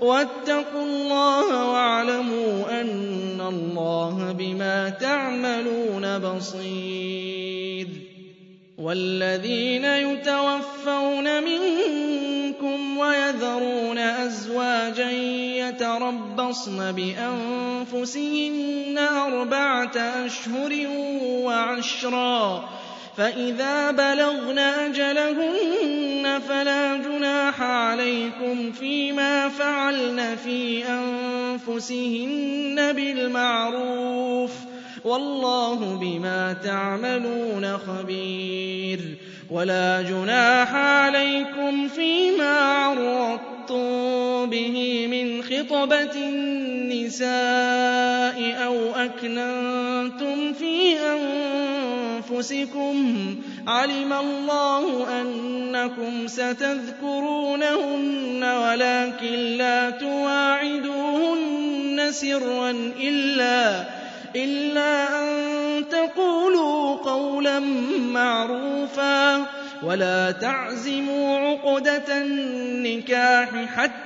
واتقوا الله واعلموا أن الله بما تعملون بصير. والذين يتوفون منكم ويذرون أزواجا يتربصن بأنفسهن أربعة أشهر وعشرا. فإذا بلغن أجلهن فلا جناح عليكم فيما فعلن يعملن في أنفسهن بالمعروف والله بما تعملون خبير ولا جناح عليكم فيما عرضتم به من خطبة النساء أو أكننتم في أنفسكم علم الله أنكم ستذكرونهن ولكن لا تواعدوهن سرا إلا إلا أن تقولوا قولا معروفا ولا تعزموا عقدة النكاح حتى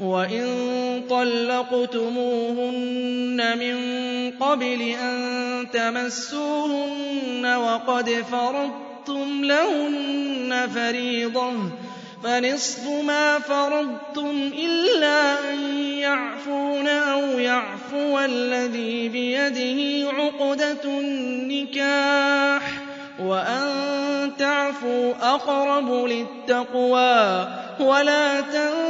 وَإِن طَلَّقْتُمُوهُنَّ مِن قَبْلِ أَن تَمَسُّوهُنَّ وَقَدْ فَرَضْتُمْ لَهُنَّ فَرِيضَةً فنصف ما فرضتم إلا أن يعفون أو يعفو الذي بيده عقدة النكاح وأن تعفوا أقرب للتقوى ولا تنفروا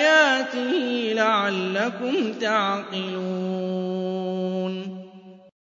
آيَاتِهِ لَعَلَّكُمْ تَعْقِلُونَ